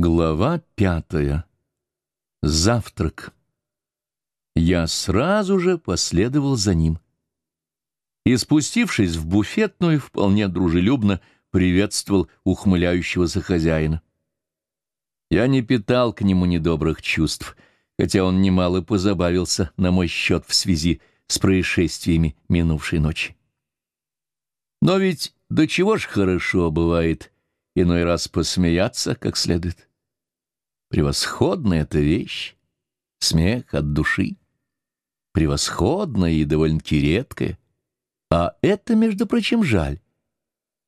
Глава пятая. Завтрак. Я сразу же последовал за ним. И, спустившись в буфетную, вполне дружелюбно приветствовал ухмыляющегося хозяина. Я не питал к нему недобрых чувств, хотя он немало позабавился на мой счет в связи с происшествиями минувшей ночи. Но ведь до чего ж хорошо бывает иной раз посмеяться как следует. Превосходная эта вещь, смех от души. Превосходная и довольно-таки редкая. А это, между прочим, жаль.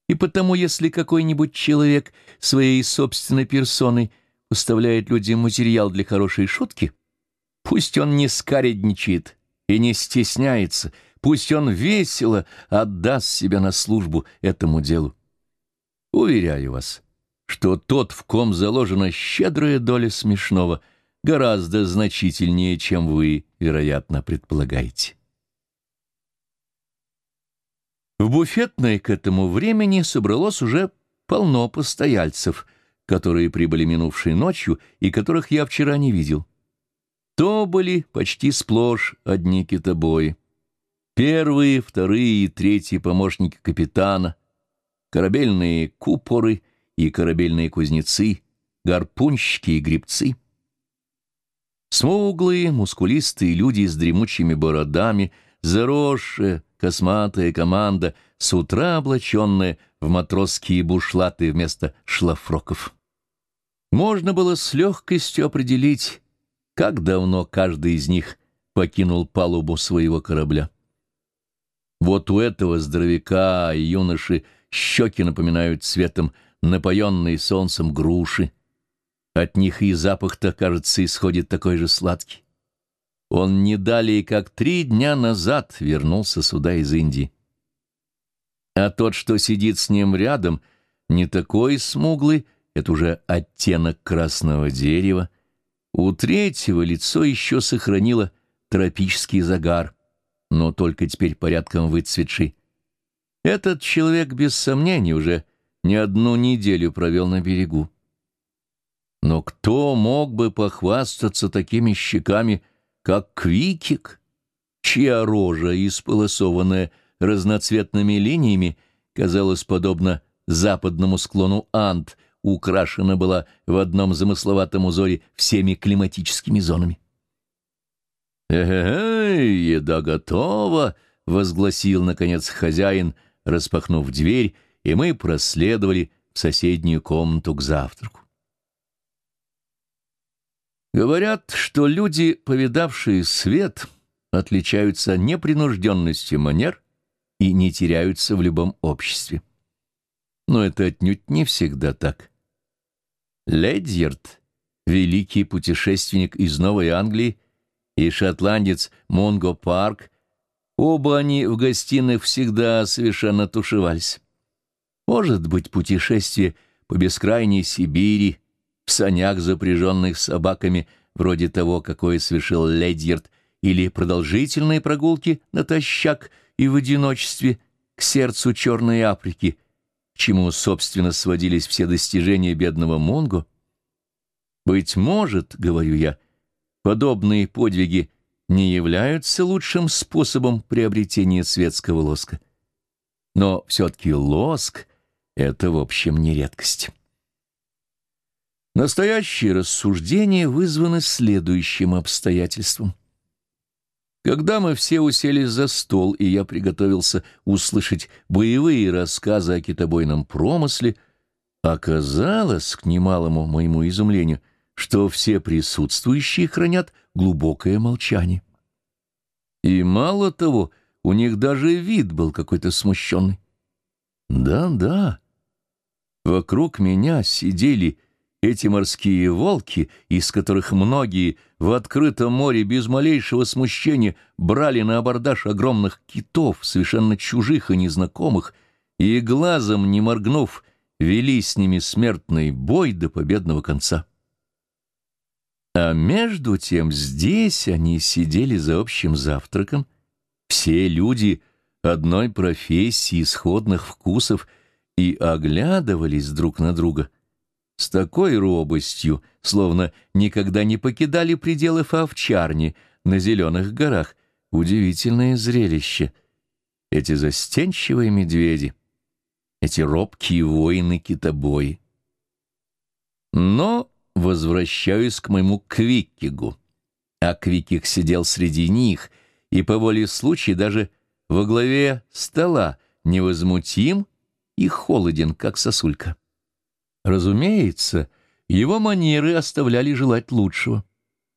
И потому, если какой-нибудь человек своей собственной персоной уставляет людям материал для хорошей шутки, пусть он не скаредничает и не стесняется, пусть он весело отдаст себя на службу этому делу. Уверяю вас, что тот, в ком заложена щедрая доля смешного, гораздо значительнее, чем вы, вероятно, предполагаете. В буфетной к этому времени собралось уже полно постояльцев, которые прибыли минувшей ночью и которых я вчера не видел. То были почти сплошь одни китобои. Первые, вторые и третьи помощники капитана, корабельные купоры — и корабельные кузнецы, гарпунщики и грибцы. Смуглые, мускулистые люди с дремучими бородами, заросшая, косматая команда, с утра облаченная в матросские бушлаты вместо шлафроков. Можно было с легкостью определить, как давно каждый из них покинул палубу своего корабля. Вот у этого здоровяка и юноши щеки напоминают цветом напоенные солнцем груши. От них и запах-то, кажется, исходит такой же сладкий. Он не далее, как три дня назад вернулся сюда из Индии. А тот, что сидит с ним рядом, не такой смуглый, это уже оттенок красного дерева. У третьего лицо еще сохранило тропический загар, но только теперь порядком выцветший. Этот человек, без сомнения, уже не одну неделю провел на берегу. Но кто мог бы похвастаться такими щеками, как Квикик, чья рожа, исполосованная разноцветными линиями, казалось подобно западному склону Анд, украшена была в одном замысловатом узоре всеми климатическими зонами. «Эй, еда готова!» — возгласил, наконец, хозяин, распахнув дверь и мы проследовали в соседнюю комнату к завтраку. Говорят, что люди, повидавшие свет, отличаются непринужденностью манер и не теряются в любом обществе. Но это отнюдь не всегда так. Ледьерд, великий путешественник из Новой Англии, и шотландец Монго Парк, оба они в гостиных всегда совершенно тушевались. Может быть, путешествие по бескрайней Сибири, в санях, запряженных собаками, вроде того, какое совершил Ледьерд, или продолжительные прогулки натощак и в одиночестве к сердцу Черной Африки, к чему, собственно, сводились все достижения бедного Монго. Быть может, говорю я, подобные подвиги не являются лучшим способом приобретения светского лоска. Но все-таки лоск это, в общем, не редкость. Настоящие рассуждения вызваны следующим обстоятельством. Когда мы все уселись за стол, и я приготовился услышать боевые рассказы о китобойном промысле, оказалось, к немалому моему изумлению, что все присутствующие хранят глубокое молчание. И мало того, у них даже вид был какой-то смущенный. Да-да, Вокруг меня сидели эти морские волки, из которых многие в открытом море без малейшего смущения брали на абордаж огромных китов, совершенно чужих и незнакомых, и, глазом не моргнув, вели с ними смертный бой до победного конца. А между тем здесь они сидели за общим завтраком, все люди одной профессии, исходных вкусов — и оглядывались друг на друга с такой робостью, словно никогда не покидали пределы овчарни на Зеленых горах. Удивительное зрелище. Эти застенчивые медведи, эти робкие воины-китобои. Но возвращаюсь к моему Квиккигу. А Квикик сидел среди них и по воле случая даже во главе стола невозмутим и холоден, как сосулька. Разумеется, его манеры оставляли желать лучшего.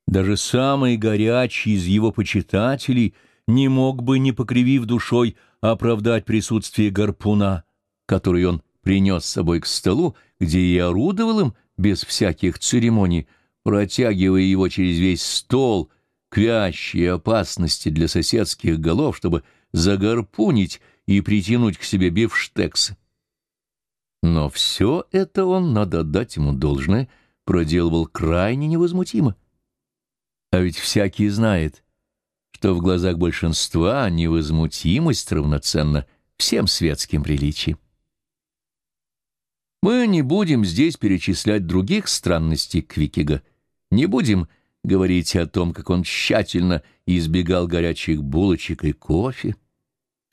Даже самый горячий из его почитателей не мог бы, не покривив душой, оправдать присутствие гарпуна, который он принес с собой к столу, где и орудовал им без всяких церемоний, протягивая его через весь стол к вящей опасности для соседских голов, чтобы загарпунить и притянуть к себе бифштексы. Но все это он, надо отдать ему должное, проделывал крайне невозмутимо. А ведь всякий знает, что в глазах большинства невозмутимость равноценна всем светским приличиям. Мы не будем здесь перечислять других странностей Квикига, не будем говорить о том, как он тщательно избегал горячих булочек и кофе,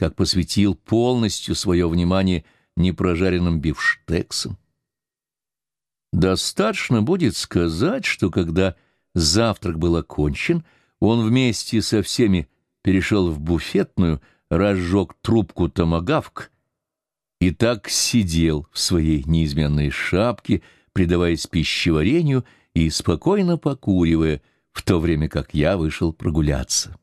как посвятил полностью свое внимание – непрожаренным бифштексом. Достаточно будет сказать, что когда завтрак был окончен, он вместе со всеми перешел в буфетную, разжег трубку томагавк и так сидел в своей неизменной шапке, предаваясь пищеварению и спокойно покуривая, в то время как я вышел прогуляться.